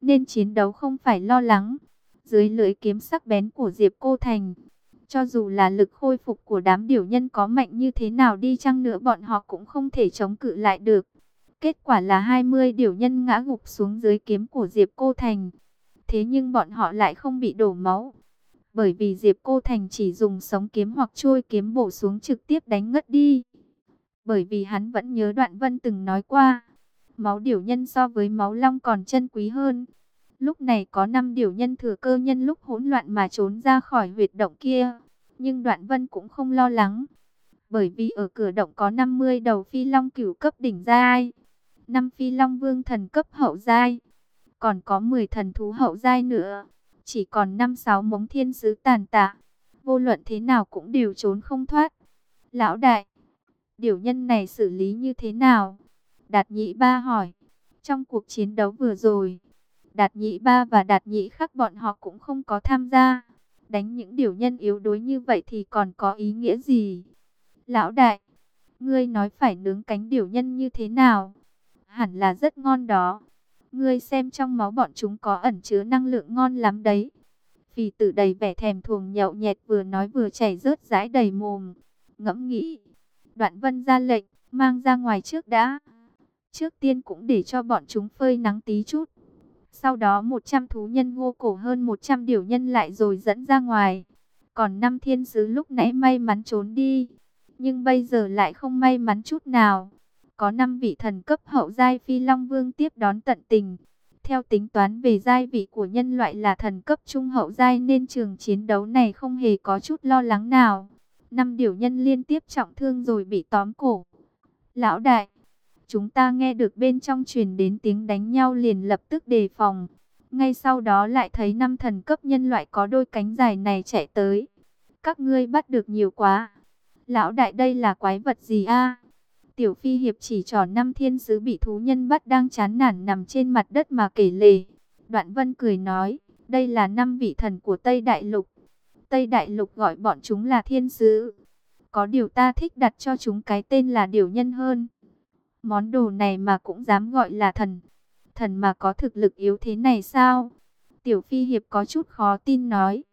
Nên chiến đấu không phải lo lắng. Dưới lưỡi kiếm sắc bén của Diệp Cô Thành. Cho dù là lực khôi phục của đám Điểu nhân có mạnh như thế nào đi chăng nữa bọn họ cũng không thể chống cự lại được. Kết quả là 20 Điểu nhân ngã gục xuống dưới kiếm của Diệp Cô Thành. Thế nhưng bọn họ lại không bị đổ máu. Bởi vì Diệp Cô Thành chỉ dùng sống kiếm hoặc trôi kiếm bổ xuống trực tiếp đánh ngất đi. Bởi vì hắn vẫn nhớ đoạn vân từng nói qua. Máu điều nhân so với máu long còn chân quý hơn. Lúc này có 5 điều nhân thừa cơ nhân lúc hỗn loạn mà trốn ra khỏi huyệt động kia. Nhưng đoạn vân cũng không lo lắng. Bởi vì ở cửa động có 50 đầu phi long cửu cấp đỉnh giai. 5 phi long vương thần cấp hậu giai. Còn có 10 thần thú hậu giai nữa. Chỉ còn 5-6 mống thiên sứ tàn tạ. Vô luận thế nào cũng đều trốn không thoát. Lão đại, điều nhân này xử lý như thế nào? Đạt Nhĩ ba hỏi. Trong cuộc chiến đấu vừa rồi, Đạt Nhĩ ba và đạt Nhĩ khắc bọn họ cũng không có tham gia. Đánh những điều nhân yếu đuối như vậy thì còn có ý nghĩa gì? Lão đại, ngươi nói phải nướng cánh điều nhân như thế nào? Hẳn là rất ngon đó. Ngươi xem trong máu bọn chúng có ẩn chứa năng lượng ngon lắm đấy. Phì tử đầy vẻ thèm thuồng nhậu nhẹt vừa nói vừa chảy rớt rãi đầy mồm. Ngẫm nghĩ. Đoạn vân ra lệnh, mang ra ngoài trước đã. Trước tiên cũng để cho bọn chúng phơi nắng tí chút. Sau đó 100 thú nhân ngô cổ hơn 100 điều nhân lại rồi dẫn ra ngoài. Còn năm thiên sứ lúc nãy may mắn trốn đi. Nhưng bây giờ lại không may mắn chút nào. Có năm vị thần cấp hậu giai phi long vương tiếp đón tận tình. Theo tính toán về giai vị của nhân loại là thần cấp trung hậu giai nên trường chiến đấu này không hề có chút lo lắng nào. Năm điều nhân liên tiếp trọng thương rồi bị tóm cổ. Lão đại, Chúng ta nghe được bên trong truyền đến tiếng đánh nhau liền lập tức đề phòng. Ngay sau đó lại thấy năm thần cấp nhân loại có đôi cánh dài này chạy tới. Các ngươi bắt được nhiều quá. Lão đại đây là quái vật gì a? Tiểu phi hiệp chỉ trỏ năm thiên sứ bị thú nhân bắt đang chán nản nằm trên mặt đất mà kể lể. Đoạn vân cười nói, đây là năm vị thần của Tây Đại Lục. Tây Đại Lục gọi bọn chúng là thiên sứ. Có điều ta thích đặt cho chúng cái tên là điều nhân hơn. Món đồ này mà cũng dám gọi là thần. Thần mà có thực lực yếu thế này sao? Tiểu Phi Hiệp có chút khó tin nói.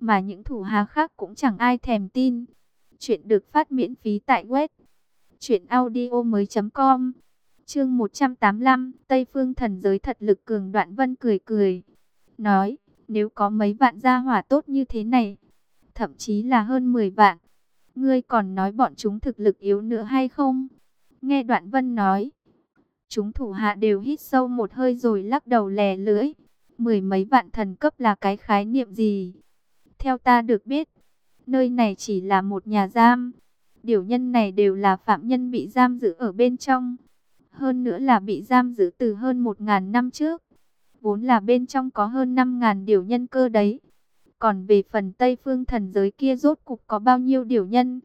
Mà những thủ hà khác cũng chẳng ai thèm tin. Chuyện được phát miễn phí tại web. Chuyện audio mới com. Chương 185. Tây Phương thần giới thật lực cường đoạn vân cười cười. Nói, nếu có mấy vạn gia hỏa tốt như thế này. Thậm chí là hơn 10 vạn. Ngươi còn nói bọn chúng thực lực yếu nữa hay không? Nghe đoạn vân nói, chúng thủ hạ đều hít sâu một hơi rồi lắc đầu lè lưỡi. Mười mấy vạn thần cấp là cái khái niệm gì? Theo ta được biết, nơi này chỉ là một nhà giam. Điều nhân này đều là phạm nhân bị giam giữ ở bên trong. Hơn nữa là bị giam giữ từ hơn một ngàn năm trước. Vốn là bên trong có hơn năm ngàn điều nhân cơ đấy. Còn về phần Tây Phương thần giới kia rốt cục có bao nhiêu điều nhân?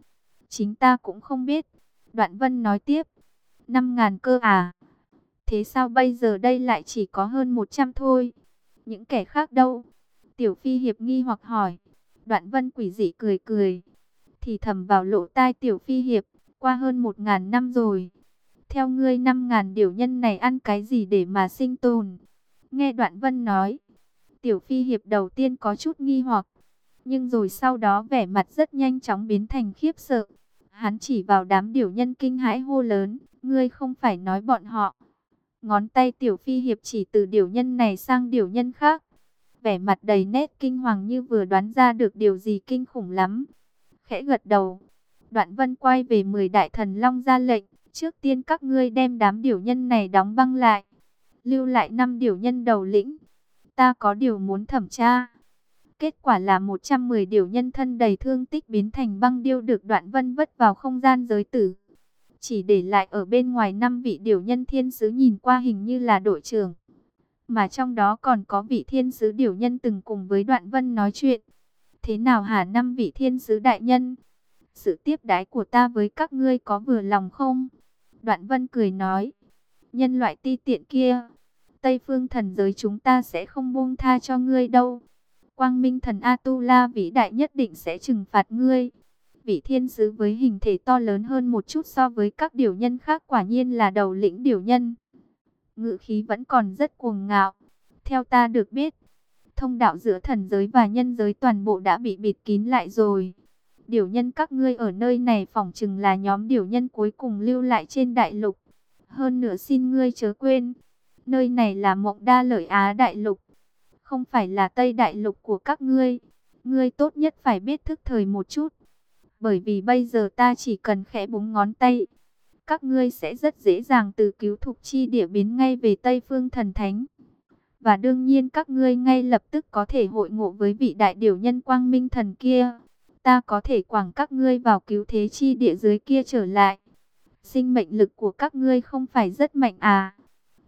Chính ta cũng không biết. Đoạn Vân nói tiếp, 5.000 cơ à? Thế sao bây giờ đây lại chỉ có hơn 100 thôi? Những kẻ khác đâu? Tiểu Phi Hiệp nghi hoặc hỏi. Đoạn Vân quỷ dị cười cười. Thì thầm vào lỗ tai Tiểu Phi Hiệp, qua hơn 1.000 năm rồi. Theo ngươi 5.000 điều nhân này ăn cái gì để mà sinh tồn? Nghe Đoạn Vân nói, Tiểu Phi Hiệp đầu tiên có chút nghi hoặc, nhưng rồi sau đó vẻ mặt rất nhanh chóng biến thành khiếp sợ. Hắn chỉ vào đám điều nhân kinh hãi hô lớn, ngươi không phải nói bọn họ. Ngón tay Tiểu Phi Hiệp chỉ từ điều nhân này sang điều nhân khác. Vẻ mặt đầy nét kinh hoàng như vừa đoán ra được điều gì kinh khủng lắm. Khẽ gật đầu, Đoạn Vân quay về 10 đại thần long ra lệnh, trước tiên các ngươi đem đám điều nhân này đóng băng lại, lưu lại năm điều nhân đầu lĩnh. Ta có điều muốn thẩm tra. Kết quả là 110 điều nhân thân đầy thương tích biến thành băng điêu được Đoạn Vân vất vào không gian giới tử. Chỉ để lại ở bên ngoài năm vị điều nhân thiên sứ nhìn qua hình như là đội trưởng. Mà trong đó còn có vị thiên sứ điều nhân từng cùng với Đoạn Vân nói chuyện. Thế nào hả năm vị thiên sứ đại nhân? Sự tiếp đái của ta với các ngươi có vừa lòng không? Đoạn Vân cười nói. Nhân loại ti tiện kia. Tây phương thần giới chúng ta sẽ không buông tha cho ngươi đâu. Quang minh thần Atula vĩ đại nhất định sẽ trừng phạt ngươi. Vị thiên sứ với hình thể to lớn hơn một chút so với các điều nhân khác quả nhiên là đầu lĩnh điều nhân. Ngự khí vẫn còn rất cuồng ngạo. Theo ta được biết, thông đạo giữa thần giới và nhân giới toàn bộ đã bị bịt kín lại rồi. Điều nhân các ngươi ở nơi này phỏng chừng là nhóm điều nhân cuối cùng lưu lại trên đại lục. Hơn nữa xin ngươi chớ quên, nơi này là mộng đa lợi Á đại lục, không phải là Tây đại lục của các ngươi. Ngươi tốt nhất phải biết thức thời một chút, bởi vì bây giờ ta chỉ cần khẽ búng ngón tay. Các ngươi sẽ rất dễ dàng từ cứu thục chi địa biến ngay về Tây Phương Thần Thánh. Và đương nhiên các ngươi ngay lập tức có thể hội ngộ với vị đại điều nhân quang minh thần kia ta có thể quảng các ngươi vào cứu thế chi địa dưới kia trở lại. Sinh mệnh lực của các ngươi không phải rất mạnh à.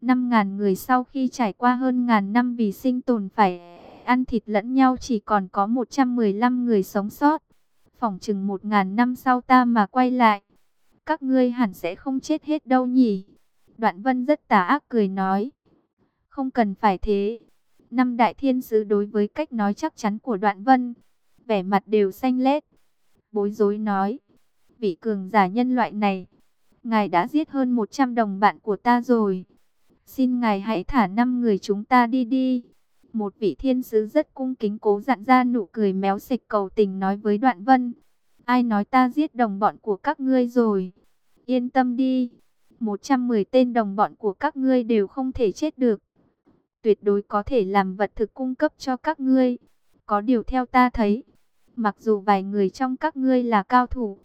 Năm ngàn người sau khi trải qua hơn ngàn năm vì sinh tồn phải ăn thịt lẫn nhau chỉ còn có 115 người sống sót. Phỏng chừng một ngàn năm sau ta mà quay lại. Các ngươi hẳn sẽ không chết hết đâu nhỉ. Đoạn vân rất tà ác cười nói. Không cần phải thế. Năm đại thiên sứ đối với cách nói chắc chắn của đoạn vân vẻ mặt đều xanh lét. Bối rối nói, vị cường giả nhân loại này, ngài đã giết hơn 100 đồng bạn của ta rồi. Xin ngài hãy thả năm người chúng ta đi đi. Một vị thiên sứ rất cung kính cố dặn ra nụ cười méo xịch cầu tình nói với đoạn vân. Ai nói ta giết đồng bọn của các ngươi rồi? Yên tâm đi. 110 tên đồng bọn của các ngươi đều không thể chết được. Tuyệt đối có thể làm vật thực cung cấp cho các ngươi. Có điều theo ta thấy, Mặc dù vài người trong các ngươi là cao thủ,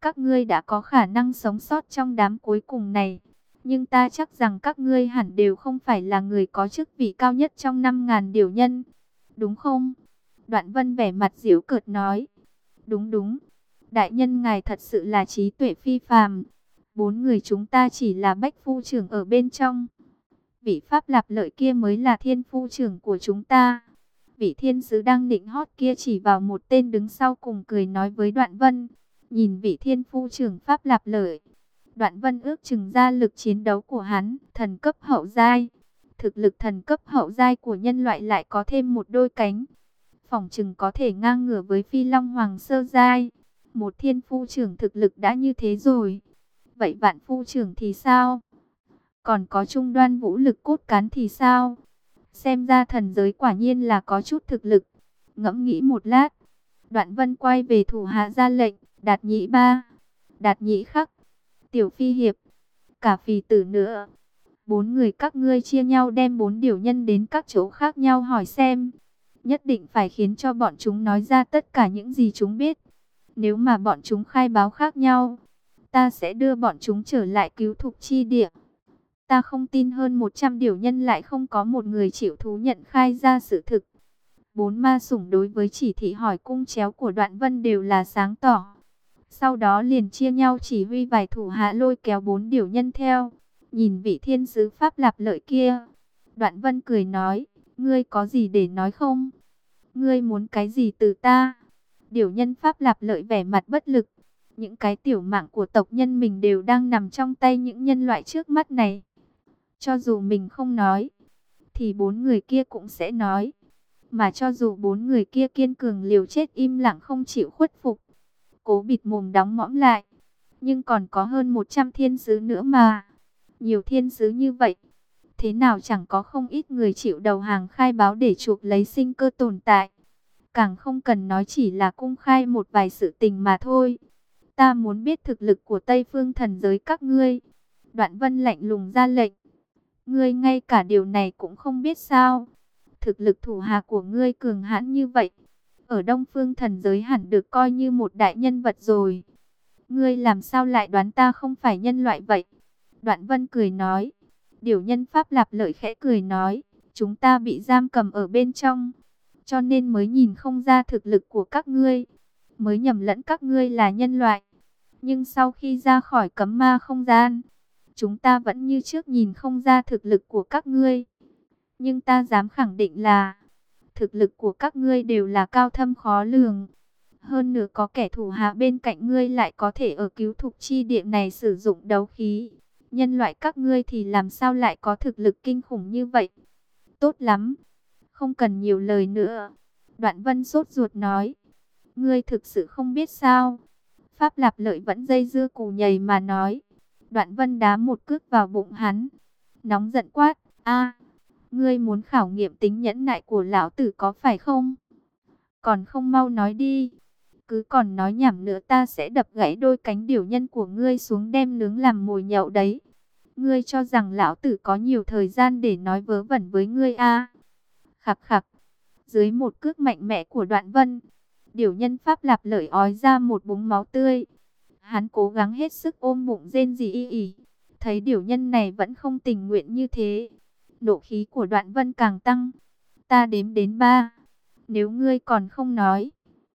các ngươi đã có khả năng sống sót trong đám cuối cùng này. Nhưng ta chắc rằng các ngươi hẳn đều không phải là người có chức vị cao nhất trong 5.000 điều nhân. Đúng không? Đoạn vân vẻ mặt diễu cợt nói. Đúng đúng. Đại nhân ngài thật sự là trí tuệ phi phàm. Bốn người chúng ta chỉ là bách phu trưởng ở bên trong. Vị pháp lạp lợi kia mới là thiên phu trưởng của chúng ta vị thiên sứ đang định hót kia chỉ vào một tên đứng sau cùng cười nói với Đoạn Vân. Nhìn vị thiên phu trưởng Pháp Lạp Lợi. Đoạn Vân ước chừng ra lực chiến đấu của hắn, thần cấp hậu giai. Thực lực thần cấp hậu giai của nhân loại lại có thêm một đôi cánh. phòng chừng có thể ngang ngửa với phi long hoàng sơ giai. Một thiên phu trưởng thực lực đã như thế rồi. Vậy vạn phu trưởng thì sao? Còn có trung đoan vũ lực cốt cán thì sao? Xem ra thần giới quả nhiên là có chút thực lực. Ngẫm nghĩ một lát. Đoạn vân quay về thủ hạ ra lệnh. Đạt nhị ba. Đạt nhị khắc. Tiểu phi hiệp. Cả phì tử nữa. Bốn người các ngươi chia nhau đem bốn điều nhân đến các chỗ khác nhau hỏi xem. Nhất định phải khiến cho bọn chúng nói ra tất cả những gì chúng biết. Nếu mà bọn chúng khai báo khác nhau, ta sẽ đưa bọn chúng trở lại cứu thục chi địa. Ta không tin hơn 100 điều nhân lại không có một người chịu thú nhận khai ra sự thực. Bốn ma sủng đối với chỉ thị hỏi cung chéo của đoạn vân đều là sáng tỏ. Sau đó liền chia nhau chỉ huy vài thủ hạ lôi kéo bốn điều nhân theo. Nhìn vị thiên sứ Pháp lạp lợi kia. Đoạn vân cười nói, ngươi có gì để nói không? Ngươi muốn cái gì từ ta? Điều nhân Pháp lạp lợi vẻ mặt bất lực. Những cái tiểu mạng của tộc nhân mình đều đang nằm trong tay những nhân loại trước mắt này. Cho dù mình không nói, thì bốn người kia cũng sẽ nói. Mà cho dù bốn người kia kiên cường liều chết im lặng không chịu khuất phục, cố bịt mồm đóng mõm lại. Nhưng còn có hơn 100 thiên sứ nữa mà. Nhiều thiên sứ như vậy. Thế nào chẳng có không ít người chịu đầu hàng khai báo để chuộc lấy sinh cơ tồn tại. Càng không cần nói chỉ là cung khai một vài sự tình mà thôi. Ta muốn biết thực lực của Tây Phương thần giới các ngươi. Đoạn vân lạnh lùng ra lệnh. Ngươi ngay cả điều này cũng không biết sao. Thực lực thủ hạ của ngươi cường hãn như vậy. Ở Đông Phương thần giới hẳn được coi như một đại nhân vật rồi. Ngươi làm sao lại đoán ta không phải nhân loại vậy? Đoạn vân cười nói. Điều nhân Pháp Lạp lợi khẽ cười nói. Chúng ta bị giam cầm ở bên trong. Cho nên mới nhìn không ra thực lực của các ngươi. Mới nhầm lẫn các ngươi là nhân loại. Nhưng sau khi ra khỏi cấm ma không gian. Chúng ta vẫn như trước nhìn không ra thực lực của các ngươi. Nhưng ta dám khẳng định là. Thực lực của các ngươi đều là cao thâm khó lường. Hơn nữa có kẻ thủ hạ bên cạnh ngươi lại có thể ở cứu thục chi địa này sử dụng đấu khí. Nhân loại các ngươi thì làm sao lại có thực lực kinh khủng như vậy? Tốt lắm, không cần nhiều lời nữa. Đoạn vân sốt ruột nói, ngươi thực sự không biết sao. Pháp Lạp Lợi vẫn dây dưa cù nhầy mà nói. Đoạn vân đá một cước vào bụng hắn. Nóng giận quát, a ngươi muốn khảo nghiệm tính nhẫn nại của lão tử có phải không? Còn không mau nói đi. Cứ còn nói nhảm nữa ta sẽ đập gãy đôi cánh điểu nhân của ngươi xuống đem nướng làm mồi nhậu đấy. Ngươi cho rằng lão tử có nhiều thời gian để nói vớ vẩn với ngươi a à? Khặc khắc. Dưới một cước mạnh mẽ của đoạn vân, điểu nhân pháp lạp lợi ói ra một búng máu tươi. Hắn cố gắng hết sức ôm bụng rên gì y y. Thấy điểu nhân này vẫn không tình nguyện như thế. Nộ khí của đoạn vân càng tăng. Ta đếm đến ba. Nếu ngươi còn không nói